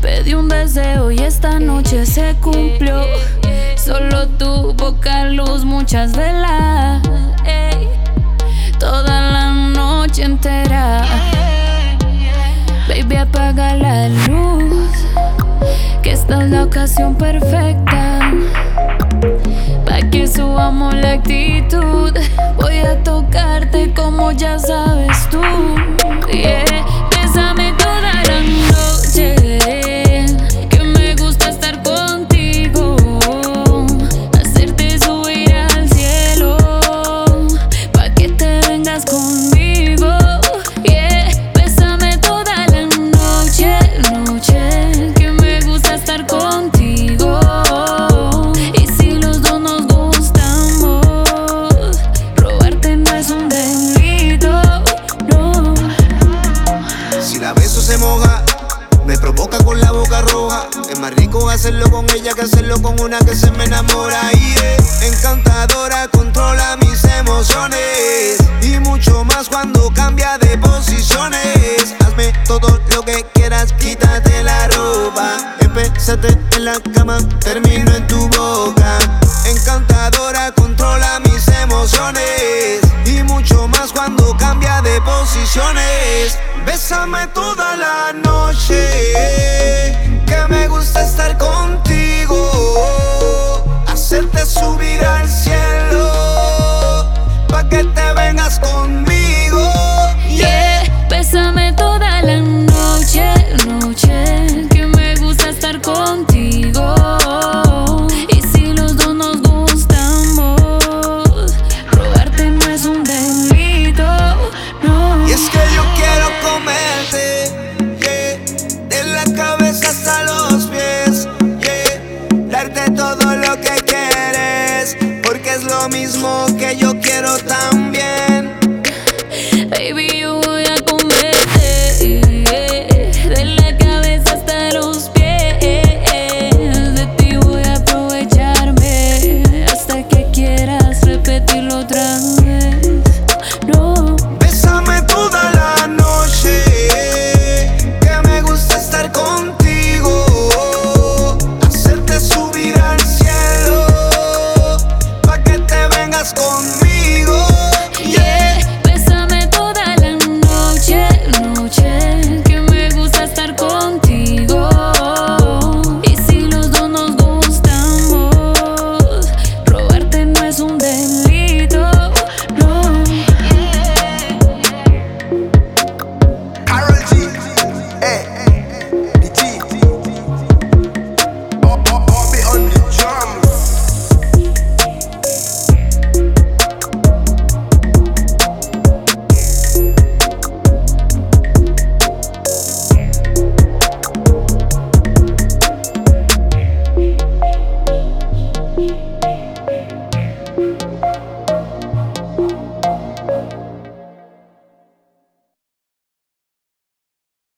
Pedí un deseo y esta noche se cumplió. Solo tu poca luz, muchas velas. Toda la noche entera. Baby, apaga la luz. Que esta es la ocasión perfecta Subamos la actitud. Voy a tocarte como ya sabes tú. Más rico hacerlo con ella que hacerlo con una que se me enamora. Y es encantadora, controla mis emociones. Y mucho más cuando cambia de posiciones. Hazme todo lo que quieras, quítate la ropa. Empezate en la cama, termino en tu boca. Encantadora, controla mis emociones. Y mucho más cuando cambia de posiciones. Bésame toda la noche, es lo mismo que yo quiero también.